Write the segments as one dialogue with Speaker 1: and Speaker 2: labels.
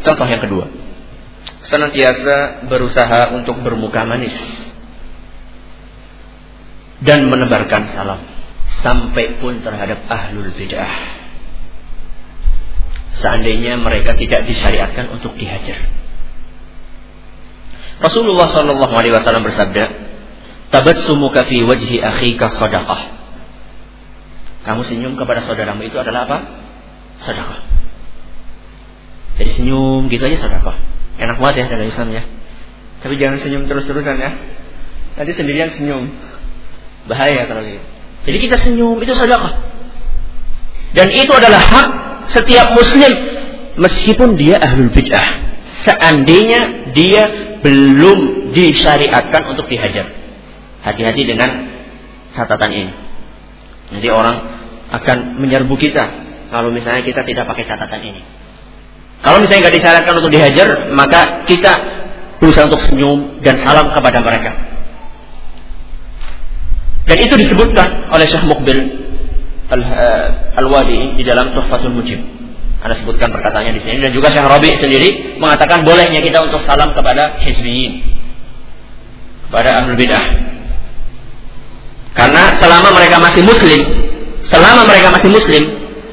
Speaker 1: Contoh yang kedua. Senantiasa berusaha untuk bermuka manis dan menebarkan salam sampai pun terhadap ahlul bid'ah. Seandainya mereka tidak disyariatkan untuk dihajar. Rasulullah Shallallahu Alaihi Wasallam bersabda, "Tabassumuka fi wajhi akhika sadaqah." Kamu senyum kepada saudaramu itu adalah apa? Sedekah. Jadi senyum gitu aja sedekah. Enak banget ya dalam Islam ya. Tapi jangan senyum terus-terusan ya. Nanti sendirian senyum. Bahaya kalau gitu. Jadi kita senyum itu sedekah. Dan itu adalah hak setiap muslim meskipun dia ahlul bid'ah. Seandainya dia belum disyariatkan untuk dihajar. Hati-hati dengan catatan ini. Nanti orang akan menyerbu kita kalau misalnya kita tidak pakai catatan ini. Kalau misalnya nggak disyaratkan untuk dihajar, maka kita berusaha untuk senyum dan salam kepada mereka. Dan itu disebutkan oleh Syekh Mukbil eh, Al-Wadi di dalam Tuhfatul Mujib. Anda sebutkan perkataannya di sini dan juga Syekh Rabi sendiri mengatakan bolehnya kita untuk salam kepada hizbiyin kepada ahlul bidah karena selama mereka masih muslim, selama mereka masih muslim,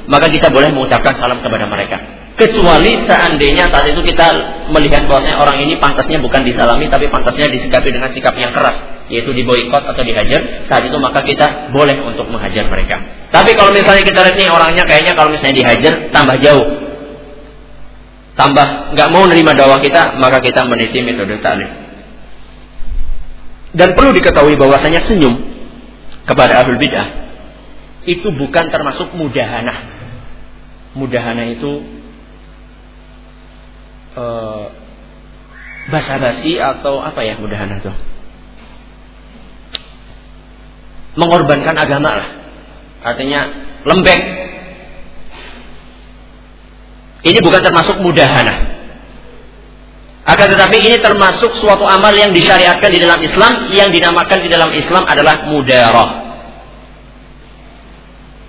Speaker 1: maka kita boleh mengucapkan salam kepada mereka. Kecuali seandainya saat itu kita melihat bahwasanya orang ini pantasnya bukan disalami tapi pantasnya disikapi dengan sikap yang keras, yaitu diboikot atau dihajar. Saat itu maka kita boleh untuk menghajar mereka. Tapi kalau misalnya kita lihat nih orangnya kayaknya kalau misalnya dihajar tambah jauh, tambah nggak mau nerima dakwah kita, maka kita meniti metode ta'lim. Dan perlu diketahui bahwasanya senyum kepada ahlul bid'ah itu bukan termasuk mudahana. Mudahana itu e, basa-basi atau apa ya mudahana itu? Mengorbankan agama lah. Artinya lembek. Ini bukan termasuk mudahana. Akan tetapi ini termasuk suatu amal yang disyariatkan di dalam Islam yang dinamakan di dalam Islam adalah mudarah.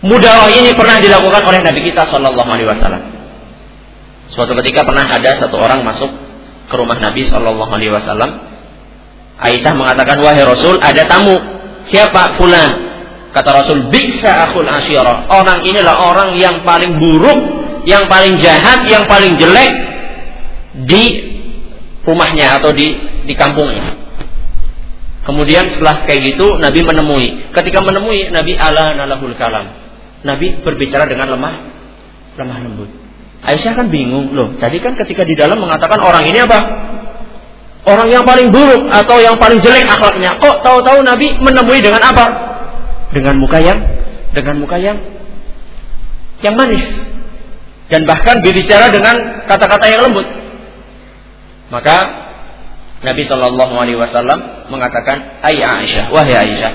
Speaker 1: Mudarah ini pernah dilakukan oleh Nabi kita Shallallahu Alaihi Wasallam. Suatu ketika pernah ada satu orang masuk ke rumah Nabi Shallallahu Alaihi Wasallam. Aisyah mengatakan wahai Rasul ada tamu siapa fulan kata Rasul bisa akul asyara orang inilah orang yang paling buruk yang paling jahat yang paling jelek di rumahnya atau di di kampungnya. Kemudian setelah kayak gitu Nabi menemui. Ketika menemui Nabi ala nalahul kalam. Nabi berbicara dengan lemah lemah lembut. Aisyah kan bingung loh. Tadi kan ketika di dalam mengatakan orang ini apa? Orang yang paling buruk atau yang paling jelek akhlaknya. Kok tahu-tahu Nabi menemui dengan apa? Dengan muka yang dengan muka yang yang manis dan bahkan berbicara dengan kata-kata yang lembut. Maka Nabi Shallallahu Alaihi Wasallam mengatakan, Ay Aisyah, wahai Aisyah,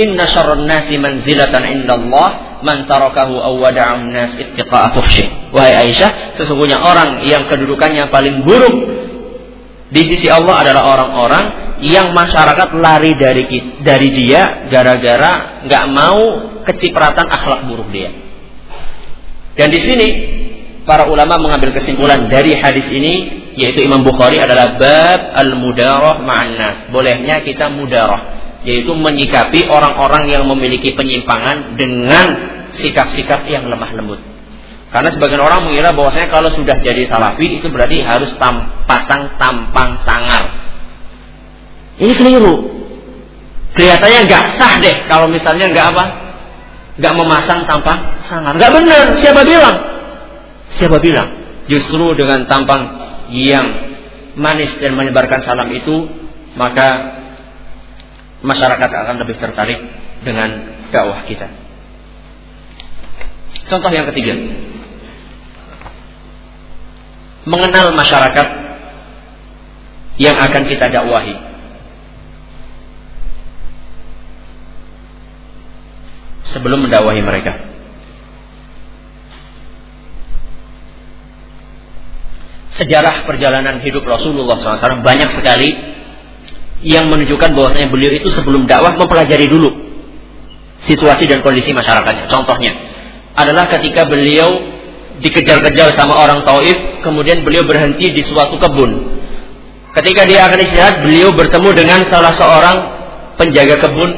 Speaker 1: Inna syarrun nasi manzilatan indallah man tarakahu aw wada'an nas ittiqa'a. Wahai Aisyah, sesungguhnya orang yang kedudukannya paling buruk di sisi Allah adalah orang-orang yang masyarakat lari dari dari dia gara-gara nggak mau kecipratan akhlak buruk dia. Dan di sini para ulama mengambil kesimpulan dari hadis ini yaitu Imam Bukhari adalah bab al-mudarah ma'an Bolehnya kita mudarah, yaitu menyikapi orang-orang yang memiliki penyimpangan dengan sikap-sikap yang lemah lembut. Karena sebagian orang mengira bahwasanya kalau sudah jadi salafi itu berarti harus tam, pasang tampang sangar. Ini keliru. Kelihatannya nggak sah deh kalau misalnya nggak apa, nggak memasang tampang sangar. Nggak benar. Siapa bilang? Siapa bilang? Justru dengan tampang yang manis dan menyebarkan salam itu maka masyarakat akan lebih tertarik dengan dakwah kita. Contoh yang ketiga. Mengenal masyarakat yang akan kita dakwahi. Sebelum mendakwahi mereka. sejarah perjalanan hidup Rasulullah SAW banyak sekali yang menunjukkan bahwasanya beliau itu sebelum dakwah mempelajari dulu situasi dan kondisi masyarakatnya. Contohnya adalah ketika beliau dikejar-kejar sama orang Taif, kemudian beliau berhenti di suatu kebun. Ketika dia akan istirahat, beliau bertemu dengan salah seorang penjaga kebun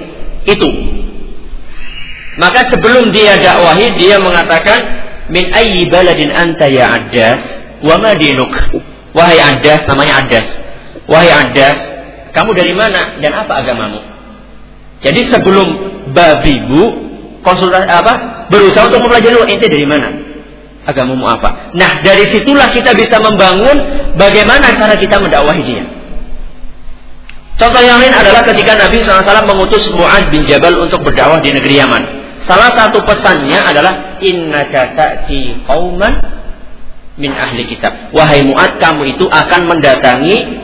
Speaker 1: itu. Maka sebelum dia dakwahi, dia mengatakan, Min ayyi baladin anta ya Adas, wa madinuk. Wahai Adas, namanya Adas. Wahai Adas, kamu dari mana dan apa agamamu? Jadi sebelum babibu konsultasi apa berusaha untuk mempelajari oh, ente dari mana? Agamamu apa? Nah dari situlah kita bisa membangun bagaimana cara kita mendakwahi dia. Contoh yang lain adalah ketika Nabi SAW mengutus Mu'ad bin Jabal untuk berdakwah di negeri Yaman. Salah satu pesannya adalah Inna ta'ti qauman min ahli kitab. Wahai Mu'ad, kamu itu akan mendatangi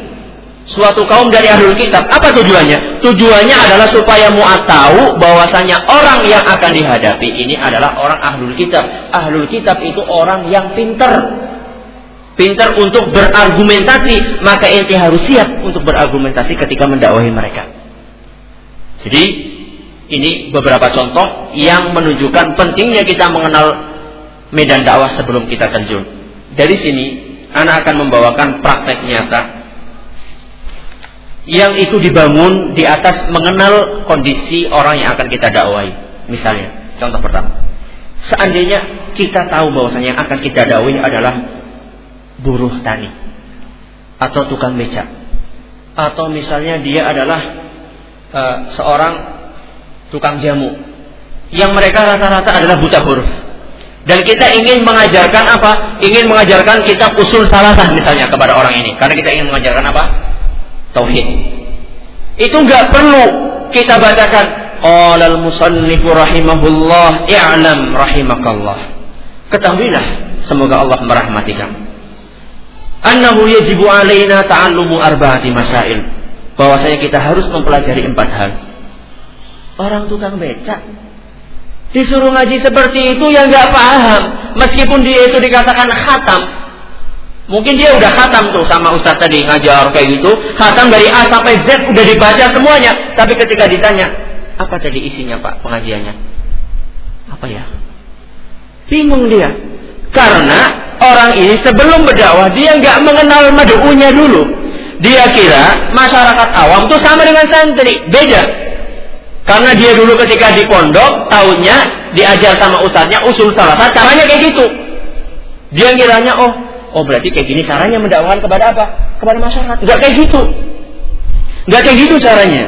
Speaker 1: suatu kaum dari ahlul kitab. Apa tujuannya? Tujuannya adalah supaya muat tahu bahwasanya orang yang akan dihadapi ini adalah orang ahlul kitab. Ahlul kitab itu orang yang pinter. Pinter untuk berargumentasi, maka ente harus siap untuk berargumentasi ketika mendakwahi mereka. Jadi ini beberapa contoh yang menunjukkan pentingnya kita mengenal medan dakwah sebelum kita terjun. Dari sini, anak akan membawakan praktek nyata yang itu dibangun di atas mengenal kondisi orang yang akan kita dakwai. Misalnya, contoh pertama. Seandainya kita tahu bahwasanya yang akan kita dakwai adalah buruh tani atau tukang becak atau misalnya dia adalah uh, seorang tukang jamu yang mereka rata-rata adalah buta huruf dan kita ingin mengajarkan apa? Ingin mengajarkan kitab usul salasah misalnya kepada orang ini karena kita ingin mengajarkan apa? Tauhid. Itu nggak perlu kita bacakan qala al-musannif rahimahullah i'lam rahimakallah. Ketahuilah semoga Allah merahmati kamu. Annahu yajibu alaina ta'allumu arba'ati masail. Bahwasanya kita harus mempelajari empat hal. Orang tukang becak disuruh ngaji seperti itu yang nggak paham, meskipun dia itu dikatakan khatam, Mungkin dia udah khatam tuh sama ustaz tadi ngajar kayak gitu. Khatam dari A sampai Z udah dibaca semuanya. Tapi ketika ditanya, apa tadi isinya pak pengajiannya? Apa ya? Bingung dia. Karena orang ini sebelum berdakwah dia nggak mengenal madu'unya dulu. Dia kira masyarakat awam tuh sama dengan santri. Beda. Karena dia dulu ketika di pondok, tahunnya diajar sama ustaznya usul salah caranya kayak gitu. Dia kiranya, oh Oh berarti kayak gini caranya mendakwakan kepada apa? Kepada masyarakat. Enggak kayak gitu. Enggak kayak gitu caranya.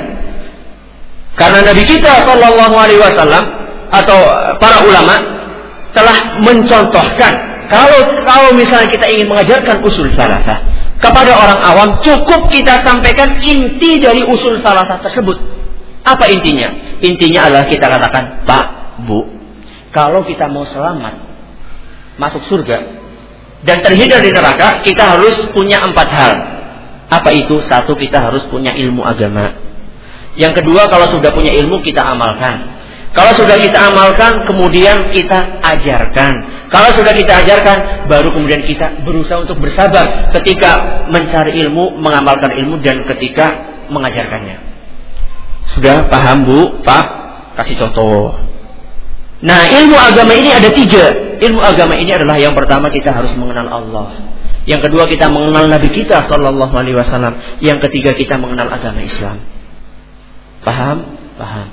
Speaker 1: Karena Nabi kita Shallallahu Alaihi Wasallam atau para ulama telah mencontohkan kalau kalau misalnya kita ingin mengajarkan usul salasah kepada orang awam cukup kita sampaikan inti dari usul salasah tersebut. Apa intinya? Intinya adalah kita katakan Pak, Bu, kalau kita mau selamat masuk surga, dan terhindar di neraka, kita harus punya empat hal. Apa itu? Satu, kita harus punya ilmu agama. Yang kedua, kalau sudah punya ilmu, kita amalkan. Kalau sudah kita amalkan, kemudian kita ajarkan. Kalau sudah kita ajarkan, baru kemudian kita berusaha untuk bersabar ketika mencari ilmu, mengamalkan ilmu, dan ketika mengajarkannya. Sudah paham Bu? Pak? Kasih contoh. Nah, ilmu agama ini ada tiga ilmu agama ini adalah yang pertama kita harus mengenal Allah. Yang kedua kita mengenal Nabi kita Sallallahu Alaihi Wasallam. Yang ketiga kita mengenal agama Islam. Paham? Paham.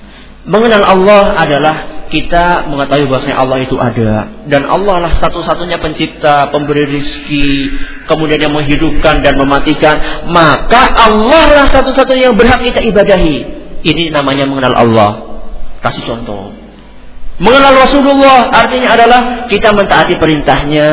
Speaker 1: Mengenal Allah adalah kita mengetahui bahwasanya Allah itu ada dan Allah lah satu-satunya pencipta, pemberi rizki, kemudian yang menghidupkan dan mematikan. Maka Allah lah satu-satunya yang berhak kita ibadahi. Ini namanya mengenal Allah. Kasih contoh. Mengenal Rasulullah artinya adalah kita mentaati perintahnya,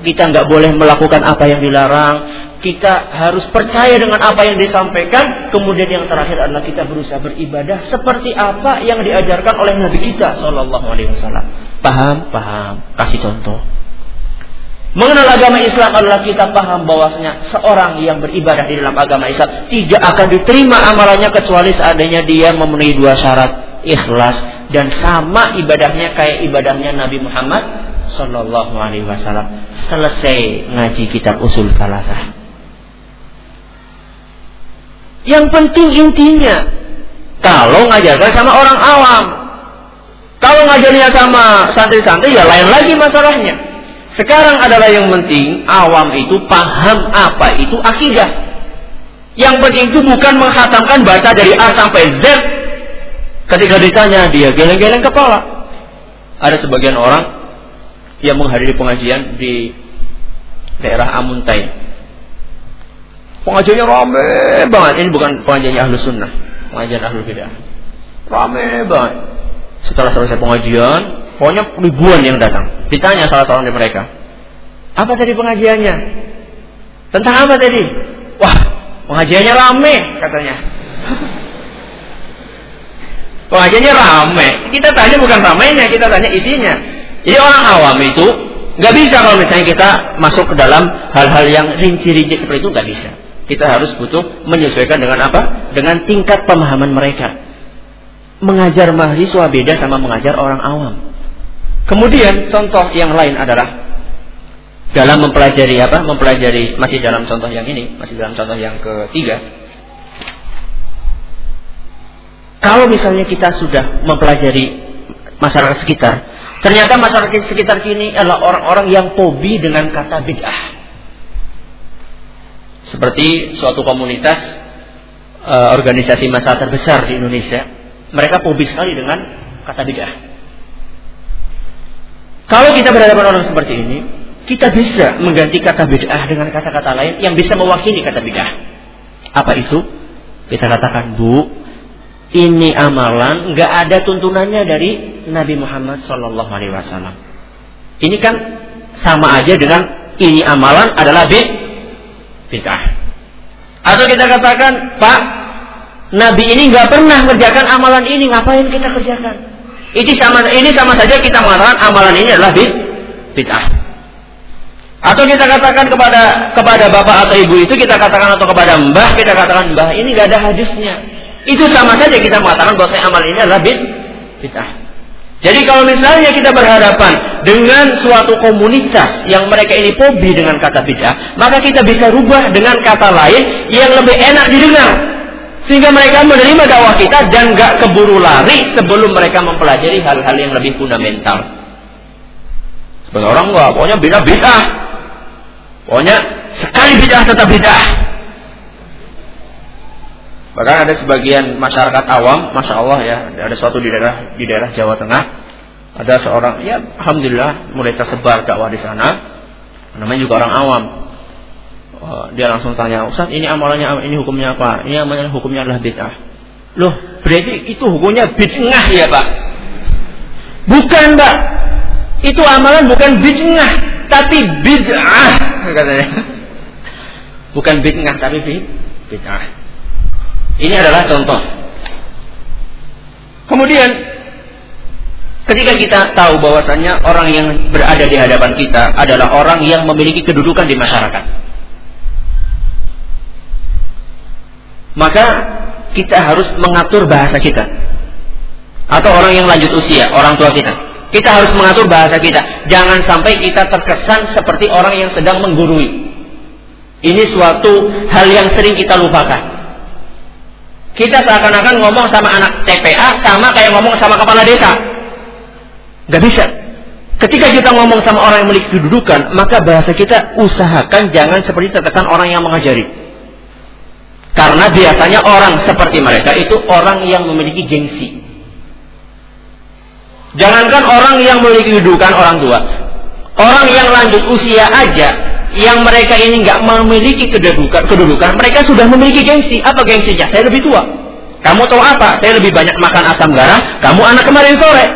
Speaker 1: kita nggak boleh melakukan apa yang dilarang, kita harus percaya dengan apa yang disampaikan, kemudian yang terakhir adalah kita berusaha beribadah seperti apa yang diajarkan oleh Nabi kita Shallallahu Alaihi Wasallam. Paham? Paham. Kasih contoh. Mengenal agama Islam adalah kita paham bahwasanya seorang yang beribadah di dalam agama Islam tidak akan diterima amalannya kecuali seandainya dia memenuhi dua syarat ikhlas dan sama ibadahnya kayak ibadahnya Nabi Muhammad Sallallahu Alaihi Wasallam selesai ngaji kitab usul salasah. Yang penting intinya kalau ngajarkan sama orang awam, kalau ngajarnya sama santri-santri ya lain lagi masalahnya. Sekarang adalah yang penting awam itu paham apa itu akidah. Yang penting itu bukan menghatamkan baca dari A sampai Z. Ketika ditanya dia geleng-geleng kepala. Ada sebagian orang yang menghadiri pengajian di daerah Amuntai. Pengajiannya rame banget. Ini bukan pengajiannya ahlu sunnah. Pengajian ahlu bidah. Rame banget. Setelah selesai pengajian, pokoknya ribuan yang datang. Ditanya salah seorang dari mereka, apa tadi pengajiannya? Tentang apa tadi? Wah, pengajiannya rame katanya. Pengajiannya rame. Kita tanya bukan ramenya, kita tanya isinya. Jadi orang awam itu nggak bisa kalau misalnya kita masuk ke dalam hal-hal yang rinci-rinci seperti itu nggak bisa. Kita harus butuh menyesuaikan dengan apa? Dengan tingkat pemahaman mereka mengajar mahasiswa beda sama mengajar orang awam. Kemudian contoh yang lain adalah dalam mempelajari apa? Mempelajari masih dalam contoh yang ini, masih dalam contoh yang ketiga. Kalau misalnya kita sudah mempelajari masyarakat sekitar, ternyata masyarakat sekitar kini adalah orang-orang yang pobi dengan kata bid'ah. Seperti suatu komunitas uh, organisasi masa terbesar di Indonesia mereka fobi sekali dengan kata bid'ah. Kalau kita berhadapan orang seperti ini, kita bisa mengganti kata bid'ah dengan kata-kata lain yang bisa mewakili kata bid'ah. Apa itu? Kita katakan, Bu, ini amalan nggak ada tuntunannya dari Nabi Muhammad Shallallahu Alaihi Wasallam. Ini kan sama aja dengan ini amalan adalah bid'ah. Atau kita katakan, Pak, Nabi ini nggak pernah mengerjakan amalan ini, ngapain kita kerjakan? Ini sama ini sama saja kita mengatakan amalan ini adalah bid'ah. Atau kita katakan kepada kepada bapak atau ibu itu kita katakan atau kepada mbah kita katakan mbah ini nggak ada hadisnya. Itu sama saja kita mengatakan bahwa amalan ini adalah bid'ah. Jadi kalau misalnya kita berhadapan dengan suatu komunitas yang mereka ini pobi dengan kata bid'ah, maka kita bisa rubah dengan kata lain yang lebih enak didengar sehingga mereka menerima dakwah kita dan gak keburu lari sebelum mereka mempelajari hal-hal yang lebih fundamental. Sebagai orang enggak, pokoknya beda beda. Pokoknya sekali bid'ah tetap bid'ah. Bahkan ada sebagian masyarakat awam, masya Allah ya, ada suatu di daerah di daerah Jawa Tengah, ada seorang, ya alhamdulillah mulai tersebar dakwah di sana. Namanya juga orang awam, Oh, dia langsung tanya, Ustaz ini amalannya ini hukumnya apa? Ini amalannya hukumnya adalah bid'ah. Loh, berarti itu hukumnya bid'ah ya Pak? Bukan Pak. Itu amalan bukan bid'ah, tapi bid'ah katanya. Bukan bid'ah tapi bid'ah. Ini adalah contoh. Kemudian ketika kita tahu bahwasannya orang yang berada di hadapan kita adalah orang yang memiliki kedudukan di masyarakat maka kita harus mengatur bahasa kita. Atau orang yang lanjut usia, orang tua kita. Kita harus mengatur bahasa kita. Jangan sampai kita terkesan seperti orang yang sedang menggurui. Ini suatu hal yang sering kita lupakan. Kita seakan-akan ngomong sama anak TPA sama kayak ngomong sama kepala desa. Gak bisa. Ketika kita ngomong sama orang yang memiliki kedudukan, maka bahasa kita usahakan jangan seperti terkesan orang yang mengajari. Karena biasanya orang seperti mereka itu orang yang memiliki gengsi. Jangankan orang yang memiliki kedudukan orang tua, orang yang lanjut usia aja, yang mereka ini nggak memiliki kedudukan, kedudukan, mereka sudah memiliki gengsi. Apa gengsinya? Saya lebih tua. Kamu tahu apa? Saya lebih banyak makan asam garam. Kamu anak kemarin sore.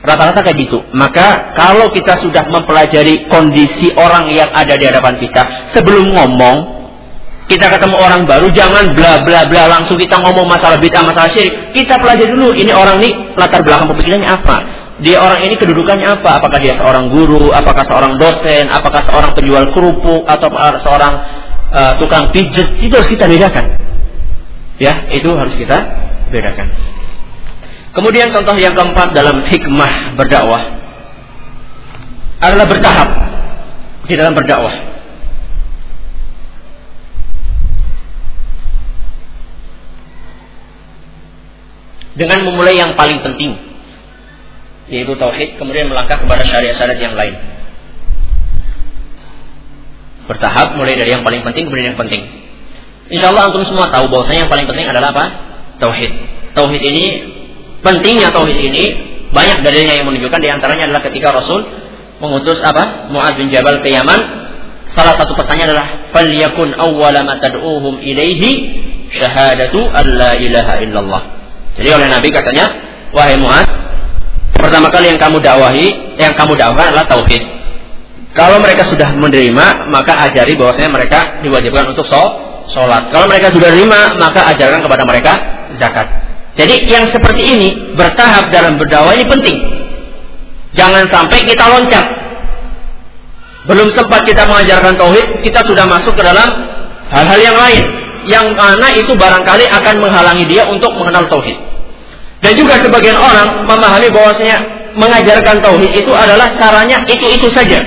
Speaker 1: Rata-rata kayak gitu. Maka kalau kita sudah mempelajari kondisi orang yang ada di hadapan kita, sebelum ngomong, kita ketemu orang baru jangan bla bla bla langsung kita ngomong masalah bid'ah masalah syirik kita pelajari dulu ini orang ini latar belakang pemikirannya apa dia orang ini kedudukannya apa? Apakah dia seorang guru? Apakah seorang dosen? Apakah seorang penjual kerupuk? Atau seorang uh, tukang pijet? Itu harus kita bedakan. Ya itu harus kita bedakan. Kemudian contoh yang keempat dalam hikmah berdakwah. Adalah bertahap di dalam berdakwah. Dengan memulai yang paling penting. Yaitu tauhid, kemudian melangkah kepada syariat-syariat yang lain. Bertahap mulai dari yang paling penting kemudian yang penting. Insya Allah antum semua tahu bahwasanya yang paling penting adalah apa? Tauhid. Tauhid ini pentingnya tauhid ini banyak dalilnya yang menunjukkan di antaranya adalah ketika Rasul mengutus apa? Muaz bin Jabal ke Yaman. Salah satu pesannya adalah falyakun awwala ma tad'uhum ilaihi syahadatu alla ilaha illallah. Jadi oleh Nabi katanya, wahai Muaz, pertama kali yang kamu dakwahi, yang kamu dakwahkan adalah tauhid. Kalau mereka sudah menerima, maka ajari bahwasanya mereka diwajibkan untuk sholat. Kalau mereka sudah terima, maka ajarkan kepada mereka zakat. Jadi yang seperti ini bertahap dalam berdakwah ini penting. Jangan sampai kita loncat. Belum sempat kita mengajarkan tauhid, kita sudah masuk ke dalam hal-hal yang lain. Yang mana itu barangkali akan menghalangi dia untuk mengenal tauhid. Dan juga sebagian orang memahami bahwasanya mengajarkan tauhid itu adalah caranya itu-itu saja.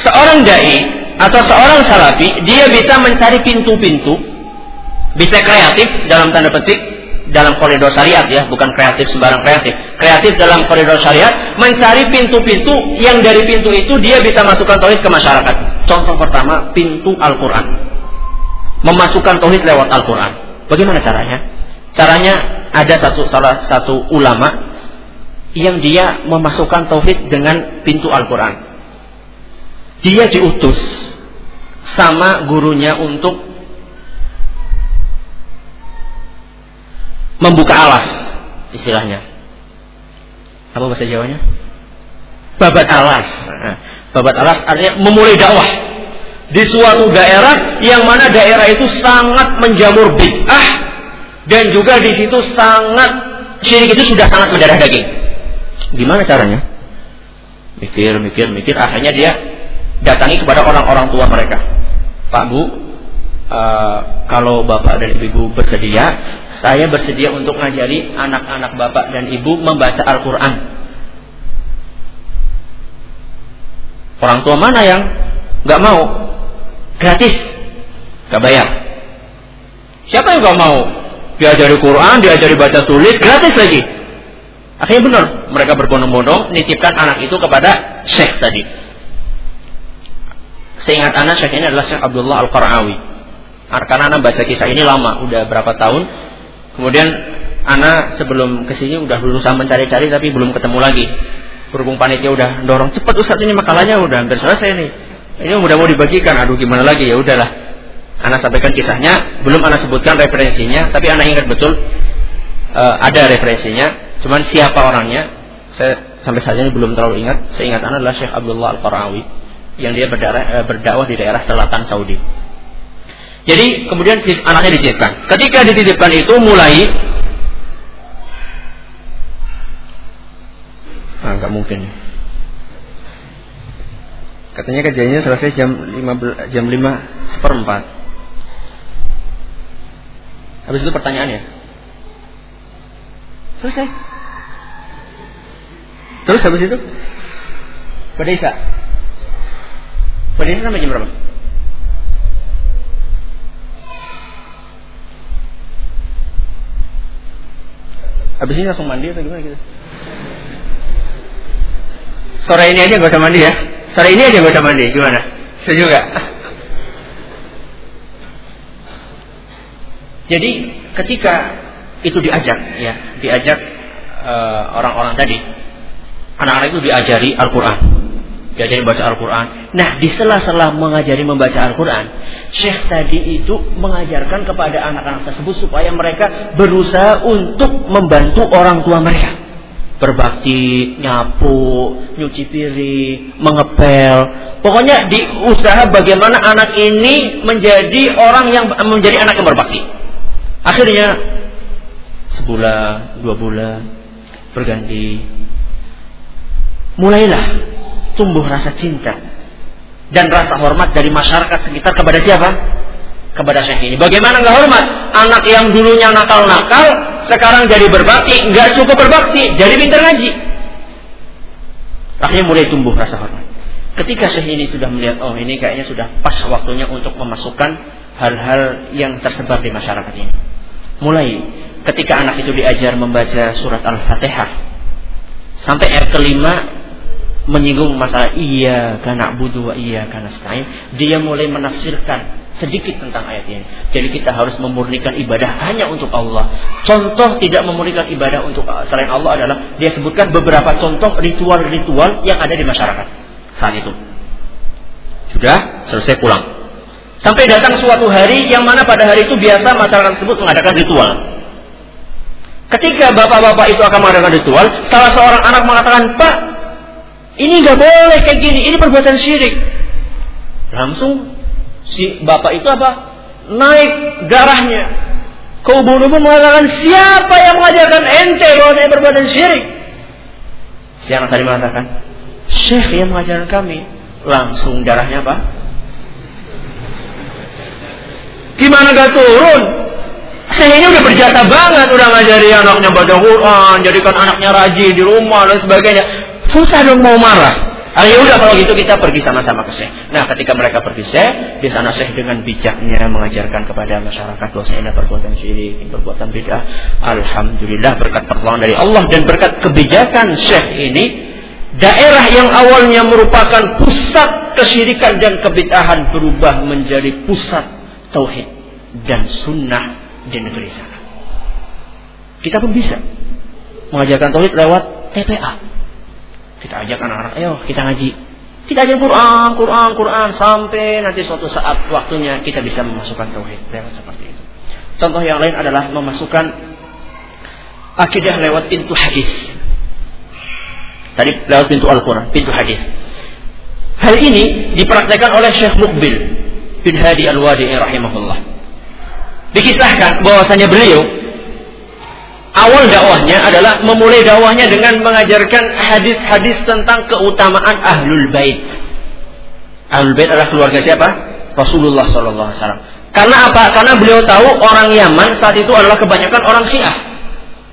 Speaker 1: Seorang dai atau seorang salafi dia bisa mencari pintu-pintu bisa kreatif dalam tanda petik dalam koridor syariat ya, bukan kreatif sembarang kreatif. Kreatif dalam koridor syariat mencari pintu-pintu yang dari pintu itu dia bisa masukkan tauhid ke masyarakat. Contoh pertama, pintu Al-Qur'an. Memasukkan tauhid lewat Al-Qur'an. Bagaimana caranya? Caranya ada satu salah satu ulama yang dia memasukkan tauhid dengan pintu Al-Qur'an. Dia diutus sama gurunya untuk membuka alas istilahnya. Apa bahasa Jawanya? Babat alas. Nah, babat alas artinya memulai dakwah di suatu daerah yang mana daerah itu sangat menjamur bid'ah dan juga di situ sangat syirik itu sudah sangat mendarah daging. Gimana caranya? Mikir, mikir, mikir. Akhirnya dia datangi kepada orang-orang tua mereka. Pak Bu, uh, kalau bapak dan ibu bersedia, saya bersedia untuk ngajari anak-anak bapak dan ibu membaca Al-Quran. Orang tua mana yang nggak mau? Gratis, nggak bayar. Siapa yang nggak mau? Diajari Quran, diajari baca tulis, gratis lagi. Akhirnya benar, mereka berbondong-bondong nitipkan anak itu kepada Syekh tadi. Seingat anak Syekh ini adalah Syekh Abdullah Al-Qarawi. Karena anak baca kisah ini lama, udah berapa tahun. Kemudian anak sebelum ke sini udah berusaha mencari-cari tapi belum ketemu lagi. Berhubung panitia udah dorong cepat Ustaz ini makalahnya udah hampir selesai nih. Ini udah mau dibagikan, aduh gimana lagi ya udahlah Anak sampaikan kisahnya, belum anak sebutkan referensinya, tapi anak ingat betul uh, ada referensinya. Cuman siapa orangnya, saya sampai saat ini belum terlalu ingat. Saya ingat anak adalah Syekh Abdullah Al-Qarawi yang dia berdakwah, uh, berdakwah di daerah selatan Saudi. Jadi kemudian anaknya dititipkan. Ketika dititipkan itu mulai Ah, nggak mungkin. Katanya kejadiannya selesai jam 5 jam 5 seperempat. Habis itu pertanyaannya. Selesai. Terus habis itu? Pada Isa. Pada Isa sampai jam berapa? Habis ini langsung mandi atau gimana gitu? Sore ini aja gak usah mandi ya? Sore ini aja gak usah mandi, gimana? Setuju gak? Jadi ketika itu diajak ya, diajak eh, orang-orang uh, tadi, anak-anak itu diajari Al-Qur'an. Diajari baca Al-Qur'an. Nah, di sela-sela mengajari membaca Al-Qur'an, Syekh tadi itu mengajarkan kepada anak-anak tersebut supaya mereka berusaha untuk membantu orang tua mereka berbakti, nyapu, nyuci piring, mengepel. Pokoknya diusaha bagaimana anak ini menjadi orang yang menjadi anak yang berbakti. Akhirnya sebulan, dua bulan berganti. Mulailah tumbuh rasa cinta dan rasa hormat dari masyarakat sekitar kepada siapa? Kepada Syekh ini. Bagaimana nggak hormat? Anak yang dulunya nakal-nakal, sekarang jadi berbakti, nggak cukup berbakti, jadi pintar ngaji. Akhirnya mulai tumbuh rasa hormat. Ketika Syekh ini sudah melihat, oh ini kayaknya sudah pas waktunya untuk memasukkan hal-hal yang tersebar di masyarakat ini. Mulai ketika anak itu diajar membaca surat Al-Fatihah. Sampai ayat kelima menyinggung masalah iya karena budu wa iya karena stain. Dia mulai menafsirkan sedikit tentang ayat ini. Jadi kita harus memurnikan ibadah hanya untuk Allah. Contoh tidak memurnikan ibadah untuk selain Allah adalah dia sebutkan beberapa contoh ritual-ritual yang ada di masyarakat saat itu. Sudah selesai pulang. Sampai datang suatu hari yang mana pada hari itu biasa masyarakat tersebut mengadakan ritual. Ketika bapak-bapak itu akan mengadakan ritual, salah seorang anak mengatakan, Pak, ini nggak boleh kayak gini, ini perbuatan syirik. Langsung si bapak itu apa? Naik darahnya. Kau bunuh mengatakan, siapa yang mengajarkan ente bahwa saya perbuatan syirik? Si anak tadi mengatakan, Syekh yang mengajarkan kami. Langsung darahnya apa? Gimana gak turun? Saya ini udah berjata banget, udah ngajari anaknya baca Quran, jadikan anaknya rajin di rumah dan sebagainya. Susah dong mau marah. Ah, ya udah kalau gitu kita pergi sama-sama ke Syekh. Nah, ketika mereka pergi Syekh, di sana Syekh dengan bijaknya mengajarkan kepada masyarakat bahwa ini perbuatan syirik, perbuatan bid'ah. Alhamdulillah berkat pertolongan dari Allah dan berkat kebijakan Syekh ini daerah yang awalnya merupakan pusat kesyirikan dan kebid'ahan berubah menjadi pusat tauhid dan sunnah di negeri sana. Kita pun bisa mengajarkan tauhid lewat TPA. Kita ajak anak-anak, ayo kita ngaji. Kita ajar Quran, Quran, Quran sampai nanti suatu saat waktunya kita bisa memasukkan tauhid lewat seperti itu. Contoh yang lain adalah memasukkan akidah lewat pintu hadis. Tadi lewat pintu Al-Quran, pintu hadis. Hal ini dipraktekkan oleh Syekh Mukbil bin Hadi Al-Wadi'i rahimahullah dikisahkan bahwasanya beliau awal dakwahnya adalah memulai dakwahnya dengan mengajarkan hadis-hadis tentang keutamaan ahlul bait. Ahlul bait adalah keluarga siapa? Rasulullah Sallallahu Alaihi Wasallam. Karena apa? Karena beliau tahu orang Yaman saat itu adalah kebanyakan orang Syiah.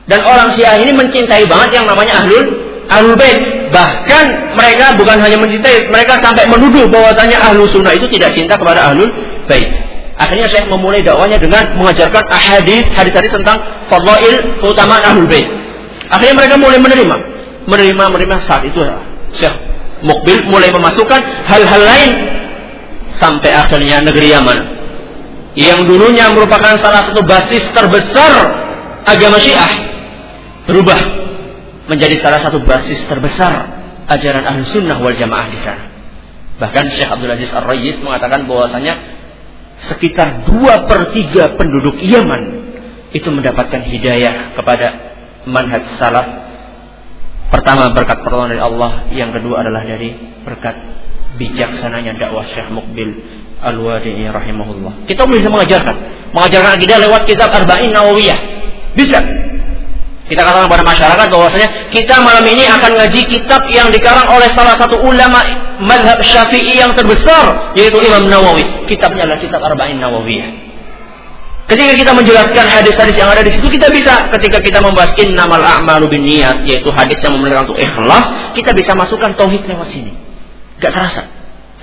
Speaker 1: Dan orang Syiah ini mencintai banget yang namanya ahlul ahlul bait. Bahkan mereka bukan hanya mencintai, mereka sampai menuduh bahwasanya ahlu sunnah itu tidak cinta kepada ahlul bait. Akhirnya saya memulai dakwanya dengan mengajarkan hadis hadis-hadis tentang fadlail keutamaan ahlul bait. Akhirnya mereka mulai menerima, menerima, menerima saat itu Syekh Mukbil mulai memasukkan hal-hal lain sampai akhirnya negeri Yaman yang dulunya merupakan salah satu basis terbesar agama Syiah berubah menjadi salah satu basis terbesar ajaran ahli sunnah wal jamaah di sana. Bahkan Syekh Abdul Aziz Ar-Rayyis mengatakan bahwasanya sekitar dua per tiga penduduk Yaman itu mendapatkan hidayah kepada manhaj salaf. Pertama berkat pertolongan dari Allah, yang kedua adalah dari berkat bijaksananya dakwah Syekh Mukbil Al-Wadi'i rahimahullah. Kita bisa mengajarkan, mengajarkan akidah lewat kitab Arba'in Nawawiyah. Bisa. Kita katakan kepada masyarakat bahwasanya kita malam ini akan ngaji kitab yang dikarang oleh salah satu ulama madhab syafi'i yang terbesar yaitu Imam Nawawi. Kitabnya adalah kitab Arba'in Nawawiyah. Ketika kita menjelaskan hadis-hadis yang ada di situ, kita bisa ketika kita membahas innamal a'malu bin niat, yaitu hadis yang memerintahkan untuk ikhlas, kita bisa masukkan tauhid lewat sini. Gak terasa.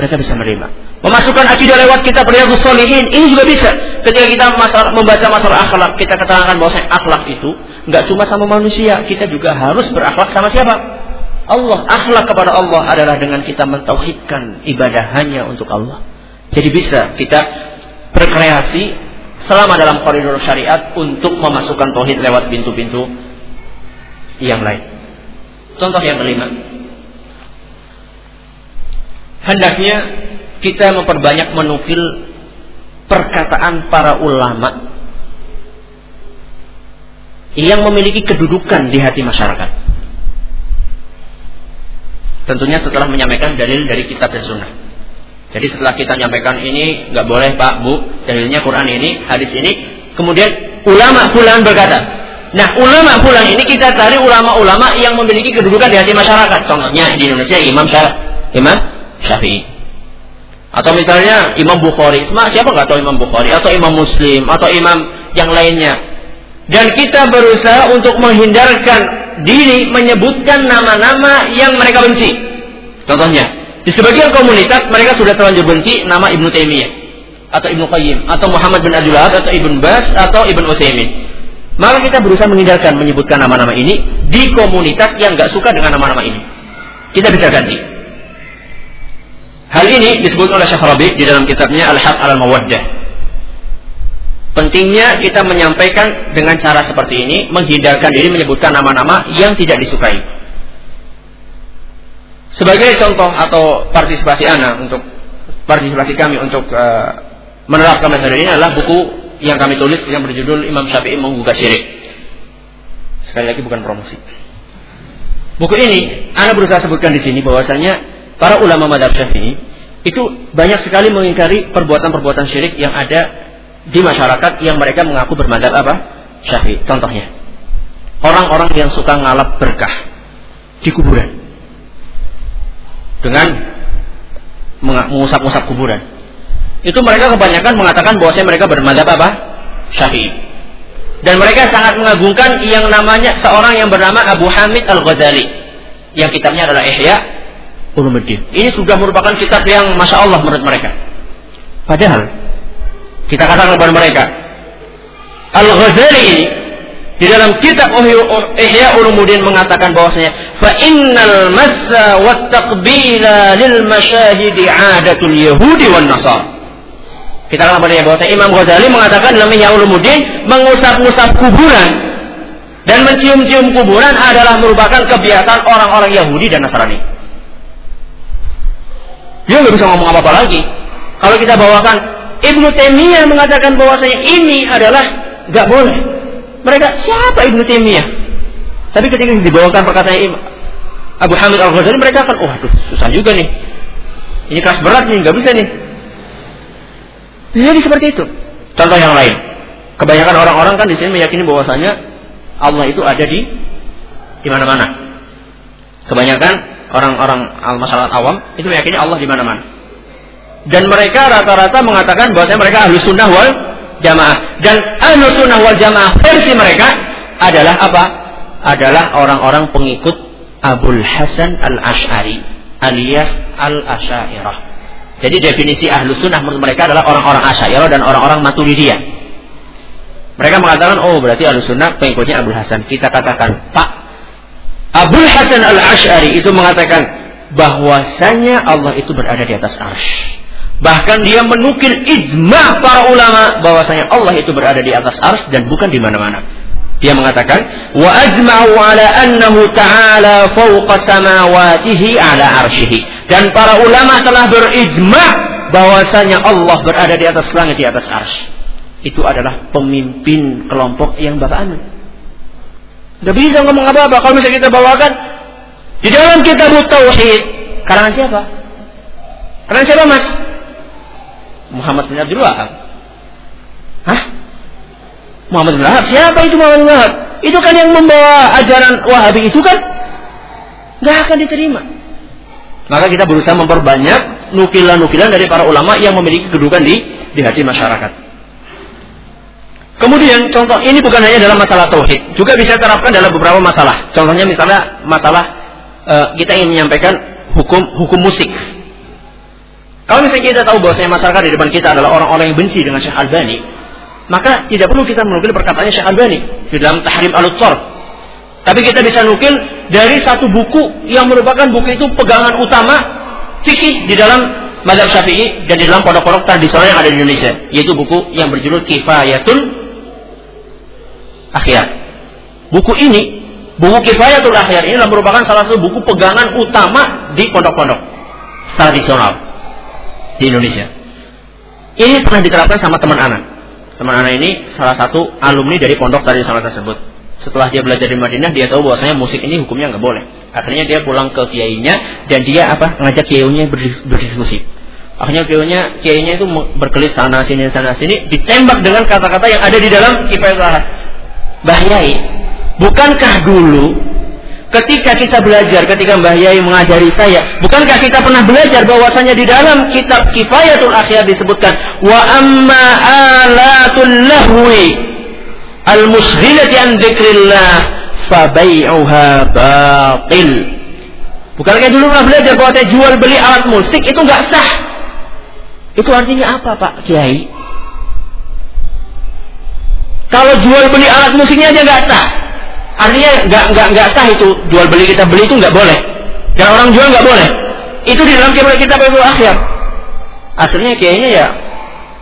Speaker 1: Mereka bisa menerima. Memasukkan akidah lewat kitab Riyadhus Shalihin, ini juga bisa. Ketika kita masalah, membaca masalah akhlak, kita katakan bahwa akhlak itu nggak cuma sama manusia, kita juga harus berakhlak sama siapa? Allah. Akhlak kepada Allah adalah dengan kita mentauhidkan ibadah hanya untuk Allah. Jadi bisa kita berkreasi selama dalam koridor syariat untuk memasukkan tauhid lewat pintu-pintu yang lain. Contoh yang kelima. Hendaknya kita memperbanyak menukil perkataan para ulama yang memiliki kedudukan di hati masyarakat. Tentunya setelah menyampaikan dalil dari kitab dan sunnah. Jadi setelah kita menyampaikan ini nggak boleh Pak Bu dalilnya Quran ini hadis ini. Kemudian ulama fulan berkata nah ulama fulan ini kita cari ulama-ulama yang memiliki kedudukan di hati masyarakat. Contohnya di Indonesia Imam Syafi'i. Imam Syafi'i. Atau misalnya Imam Bukhari. Siapa nggak tahu Imam Bukhari? Atau Imam Muslim atau Imam yang lainnya. Dan kita berusaha untuk menghindarkan diri menyebutkan nama-nama yang mereka benci. Contohnya, di sebagian komunitas mereka sudah terlanjur benci nama Ibnu Taimiyah atau Ibnu Qayyim atau Muhammad bin Abdul atau Ibnu Bas atau Ibnu Utsaimin. Maka kita berusaha menghindarkan menyebutkan nama-nama ini di komunitas yang nggak suka dengan nama-nama ini. Kita bisa ganti. Hal ini disebut oleh Syekh Rabi di dalam kitabnya Al-Haq al-Mawaddah. Pentingnya kita menyampaikan dengan cara seperti ini, menghindarkan diri menyebutkan nama-nama yang tidak disukai. Sebagai contoh atau partisipasi Ana untuk partisipasi kami untuk uh, menerapkan metode ini adalah buku yang kami tulis yang berjudul Imam Syafi'i menggugat syirik. Sekali lagi bukan promosi. Buku ini, Anda berusaha sebutkan di sini bahwasanya para ulama madhab Syafi'i itu banyak sekali mengingkari perbuatan-perbuatan syirik yang ada di masyarakat yang mereka mengaku bermadhab apa? Syafi'i. Contohnya, orang-orang yang suka ngalap berkah di kuburan dengan mengusap-usap kuburan itu mereka kebanyakan mengatakan bahwasanya mereka bermadhab apa? Syafi'i. Dan mereka sangat mengagungkan yang namanya seorang yang bernama Abu Hamid Al-Ghazali. Yang kitabnya adalah Ihya Ulumuddin. Ini sudah merupakan kitab yang Masya Allah menurut mereka. Padahal, kita katakan kepada mereka, Al-Ghazali ini di dalam kitab Ihya Ulumuddin mengatakan bahwasanya fa innal massa wat taqbila lil masyahidi adatul yahudi wan nasara kita katakan pada bahwa Imam Ghazali mengatakan dalam Ihya Ulumuddin mengusap-usap kuburan dan mencium-cium kuburan adalah merupakan kebiasaan orang-orang Yahudi dan Nasrani. Dia nggak bisa ngomong apa-apa lagi. Kalau kita bawakan Ibnu Taimiyah mengatakan bahwasanya ini adalah nggak boleh. Mereka siapa Ibnu Taimiyah? Tapi ketika dibawakan perkataan Abu Hamid Al Ghazali mereka akan, oh aduh susah juga nih. Ini keras berat nih, nggak bisa nih. Jadi seperti itu. Contoh yang lain. Kebanyakan orang-orang kan di sini meyakini bahwasanya Allah itu ada di di mana-mana. Kebanyakan orang-orang al-masyarakat awam itu meyakini Allah di mana-mana. Dan mereka rata-rata mengatakan bahwasanya mereka ahlu sunnah wal jamaah. Dan ahlu sunnah wal jamaah versi mereka adalah apa? Adalah orang-orang pengikut Abul Hasan al-Ash'ari alias al-Asyairah. Jadi definisi ahlu sunnah menurut mereka adalah orang-orang asyairah dan orang-orang maturidiyah. Mereka mengatakan, oh berarti ahlu sunnah pengikutnya Abu Hasan. Kita katakan, Pak, Abu Hasan al-Ash'ari itu mengatakan bahwasanya Allah itu berada di atas arsh. Bahkan dia menukil ijma para ulama bahwasanya Allah itu berada di atas arsh dan bukan di mana-mana. Dia mengatakan, wa ajma'u ala annahu ta'ala fawqa samawatihi ala arshihi dan para ulama telah berijma bahwasanya Allah berada di atas langit di atas arsy. Itu adalah pemimpin kelompok yang Bapak anut. Gak bisa ngomong apa-apa kalau misalnya kita bawakan di dalam kitab tauhid karangan siapa? Karangan siapa Mas? Muhammad bin Abdul Wahab. Hah? Muhammad bin Wahab? Siapa itu Muhammad bin Wahab? Itu kan yang membawa ajaran Wahabi itu kan nggak akan diterima. Maka kita berusaha memperbanyak nukilan-nukilan dari para ulama yang memiliki kedudukan di di hati masyarakat. Kemudian contoh ini bukan hanya dalam masalah tauhid, juga bisa terapkan dalam beberapa masalah. Contohnya misalnya masalah uh, kita ingin menyampaikan hukum hukum musik. Kalau misalnya kita tahu bahwa masyarakat di depan kita adalah orang-orang yang benci dengan Syekh Albani, maka tidak perlu kita menukil perkataannya Syekh Albani di dalam Tahrim Al-Tsarf tapi kita bisa nukil dari satu buku yang merupakan buku itu pegangan utama fikih di dalam madhab syafi'i dan di dalam pondok-pondok tradisional yang ada di Indonesia. Yaitu buku yang berjudul Kifayatul Akhir. Buku ini, buku Kifayatul Akhir ini merupakan salah satu buku pegangan utama di pondok-pondok tradisional di Indonesia. Ini pernah diterapkan sama teman anak. Teman anak ini salah satu alumni dari pondok tradisional tersebut setelah dia belajar di Madinah dia tahu bahwasanya musik ini hukumnya nggak boleh akhirnya dia pulang ke kiainya dan dia apa ngajak kiainya berdiskusi akhirnya kiainya kiainya itu berkelit sana sini sana sini ditembak dengan kata-kata yang ada di dalam Mbah Yai bukankah dulu ketika kita belajar ketika Mbah Yai mengajari saya bukankah kita pernah belajar bahwasanya di dalam kitab Kifayatul Akhir disebutkan wa amma alatul lahwi al-musghilati an dzikrillah bai'uha batil. Bukankah dulu pernah belajar bahwa jual beli alat musik itu nggak sah? Itu artinya apa Pak Kiai? Kalau jual beli alat musiknya aja nggak sah. Artinya nggak nggak nggak sah itu jual beli kita beli itu nggak boleh. Dan orang jual nggak boleh. Itu di dalam kitab kita baru akhir. Akhirnya kayaknya ya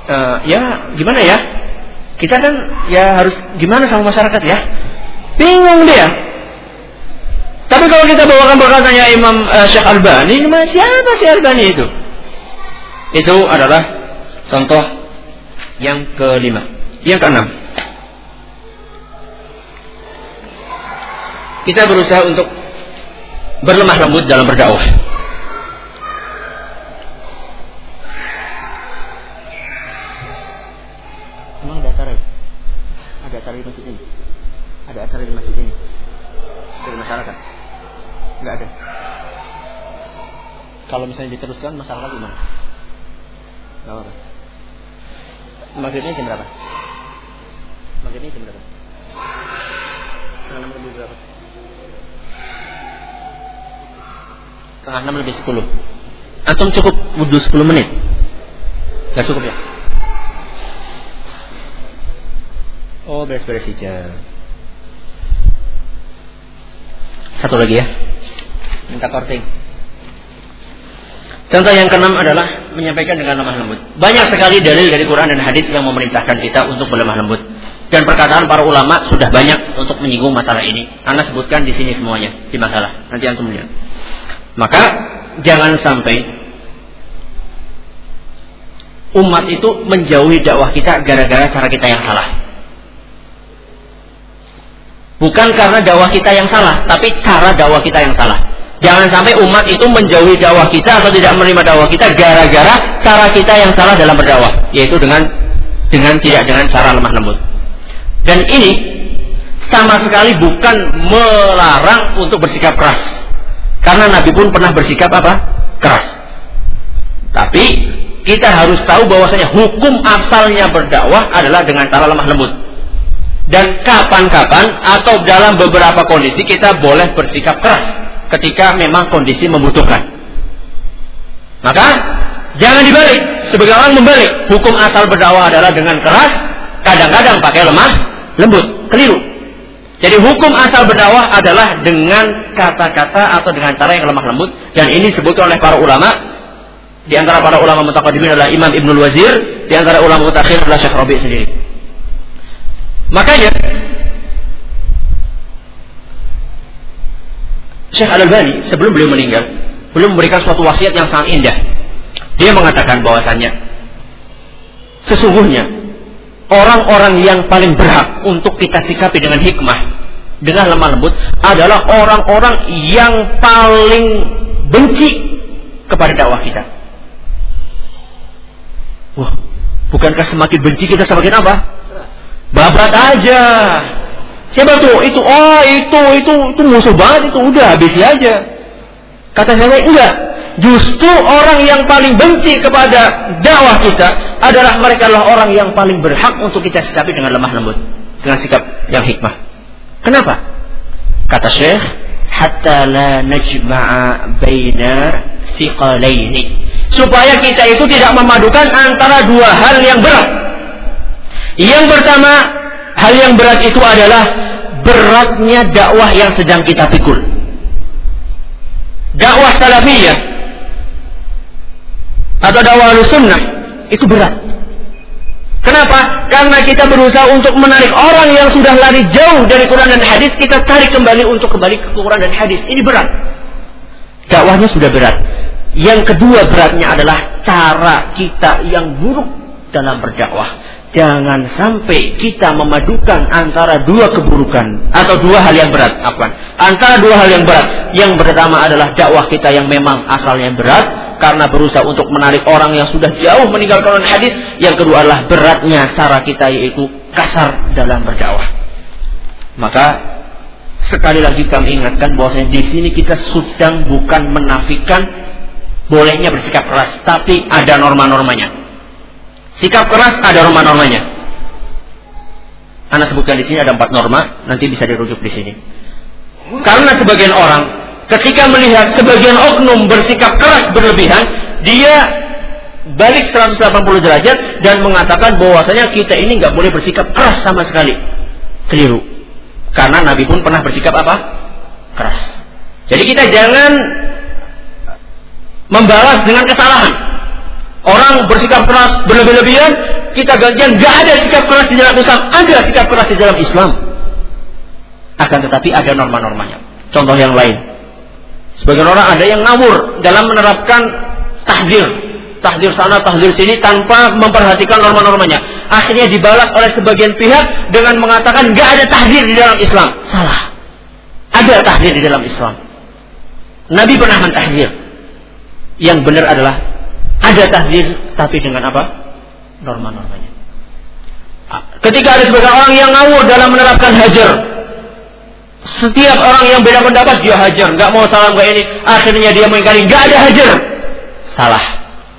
Speaker 1: uh, ya gimana ya? Kita kan ya harus gimana sama masyarakat ya? Bingung dia. Tapi kalau kita bawakan perkataannya Imam uh, Syekh Albani, siapa sih Albani itu? Itu adalah contoh yang kelima. Yang keenam. Kita berusaha untuk berlemah lembut dalam berdakwah. Emang ada acara ya? Ada acara di masjid ini? Ada acara di masjid ini? Dari masyarakat? Enggak ada. Kalau misalnya diteruskan masyarakat gimana? Enggak apa-apa. Maghribnya jam berapa? Maghribnya jam berapa? Lebih berapa? Setengah enam lebih sepuluh. Antum cukup wudhu sepuluh menit? Gak cukup ya? Oh beres-beres hijab. Satu lagi ya. Minta korting. Contoh yang keenam adalah menyampaikan dengan lemah lembut. Banyak sekali dalil dari Quran dan hadis yang memerintahkan kita untuk berlemah lembut. Dan perkataan para ulama sudah banyak untuk menyinggung masalah ini. Anda sebutkan di sini semuanya di masalah. Nanti antum lihat. Maka jangan sampai umat itu menjauhi dakwah kita gara-gara cara kita yang salah. Bukan karena dakwah kita yang salah, tapi cara dakwah kita yang salah. Jangan sampai umat itu menjauhi dakwah kita atau tidak menerima dakwah kita gara-gara cara kita yang salah dalam berdakwah, yaitu dengan dengan tidak dengan cara lemah lembut. Dan ini sama sekali bukan melarang untuk bersikap keras. Karena Nabi pun pernah bersikap apa? Keras. Tapi kita harus tahu bahwasanya hukum asalnya berdakwah adalah dengan cara lemah lembut. Dan kapan-kapan atau dalam beberapa kondisi kita boleh bersikap keras ketika memang kondisi membutuhkan. Maka jangan dibalik. Sebagai orang membalik, hukum asal berdakwah adalah dengan keras, kadang-kadang pakai lemah, lembut, keliru. Jadi hukum asal berdakwah adalah dengan kata-kata atau dengan cara yang lemah lembut dan ini disebutkan oleh para ulama di antara para ulama mutaqaddimin adalah Imam Ibnul Wazir, di antara ulama mutakhir adalah Syekh Rabi sendiri. Makanya Syekh Al-Albani sebelum beliau meninggal belum memberikan suatu wasiat yang sangat indah. Dia mengatakan bahwasannya sesungguhnya orang-orang yang paling berhak untuk kita sikapi dengan hikmah, dengan lemah lembut adalah orang-orang yang paling benci kepada dakwah kita. Wah, bukankah semakin benci kita semakin apa? Babat aja. Siapa tuh? Itu oh itu itu itu musuh banget itu udah habisi aja. Kata saya enggak. Justru orang yang paling benci kepada dakwah kita adalah mereka adalah orang yang paling berhak untuk kita sikapi dengan lemah lembut, dengan sikap yang hikmah. Kenapa? Kata Syekh, hatta la najma'a baina siqalaini. Supaya kita itu tidak memadukan antara dua hal yang berat. Yang pertama, hal yang berat itu adalah beratnya dakwah yang sedang kita pikul. Dakwah salafiyah atau dakwah sunnah itu berat. Kenapa? Karena kita berusaha untuk menarik orang yang sudah lari jauh dari Quran dan hadis, kita tarik kembali untuk kembali ke Quran dan hadis. Ini berat. Dakwahnya sudah berat. Yang kedua beratnya adalah cara kita yang buruk dalam berdakwah jangan sampai kita memadukan antara dua keburukan atau dua hal yang berat apa antara dua hal yang berat yang pertama adalah dakwah kita yang memang asalnya berat karena berusaha untuk menarik orang yang sudah jauh meninggalkan hadis yang kedua adalah beratnya cara kita yaitu kasar dalam berdakwah maka sekali lagi kami ingatkan bahwasanya di sini kita sedang bukan menafikan bolehnya bersikap keras tapi ada norma-normanya Sikap keras ada norma-normanya. Anda sebutkan di sini ada empat norma, nanti bisa dirujuk di sini. Karena sebagian orang ketika melihat sebagian oknum bersikap keras berlebihan, dia balik 180 derajat dan mengatakan bahwasanya kita ini nggak boleh bersikap keras sama sekali. Keliru. Karena Nabi pun pernah bersikap apa? Keras. Jadi kita jangan membalas dengan kesalahan. Orang bersikap keras berlebih-lebihan, kita gantian gak ada sikap keras di dalam Islam, ada sikap keras di dalam Islam. Akan tetapi ada norma-normanya. Contoh yang lain. Sebagian orang ada yang ngawur dalam menerapkan tahdir. Tahdir sana, tahdir sini tanpa memperhatikan norma-normanya. Akhirnya dibalas oleh sebagian pihak dengan mengatakan gak ada tahdir di dalam Islam. Salah. Ada tahdir di dalam Islam. Nabi pernah mentahdir. Yang benar adalah ada tahdir tapi dengan apa? Norma-normanya. Ketika ada sebagian orang yang ngawur dalam menerapkan hajar, setiap orang yang beda pendapat dia hajar, nggak mau salam kayak ini, akhirnya dia mengingkari, nggak ada hajar. Salah.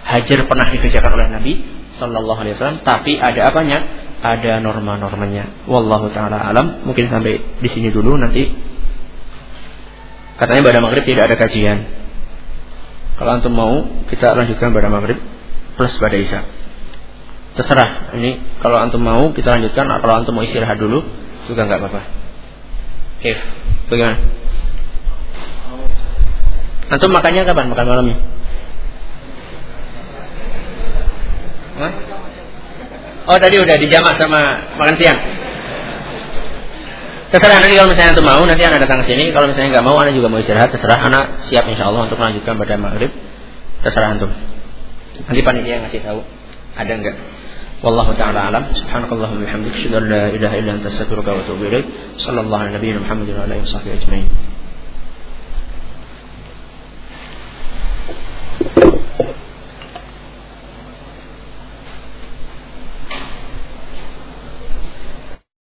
Speaker 1: Hajar pernah dikerjakan oleh Nabi Sallallahu Alaihi Wasallam, tapi ada apanya? Ada norma-normanya. Wallahu taala alam. Mungkin sampai di sini dulu nanti. Katanya pada maghrib tidak ada kajian. Kalau antum mau, kita lanjutkan pada maghrib plus pada isya. Terserah. Ini kalau antum mau kita lanjutkan. Kalau antum mau istirahat dulu juga nggak apa-apa. Kif. Bagaimana? Antum makannya kapan? Makan malamnya? Hah? Oh tadi udah dijamak sama makan siang. Terserah nanti kalau misalnya antum mau nanti anak datang ke sini. Kalau misalnya nggak mau anak juga mau istirahat. Terserah anak siap insya Allah untuk melanjutkan pada maghrib. Terserah antum. Nanti panitia ngasih tahu ada enggak. والله تعالى أعلم. سبحانك اللهم وبحمدك أشهد أن لا إله إلا أنت أستغفرك وأتوب إليك. صلى الله على نبينا محمد وعلى آله وصحبه أجمعين.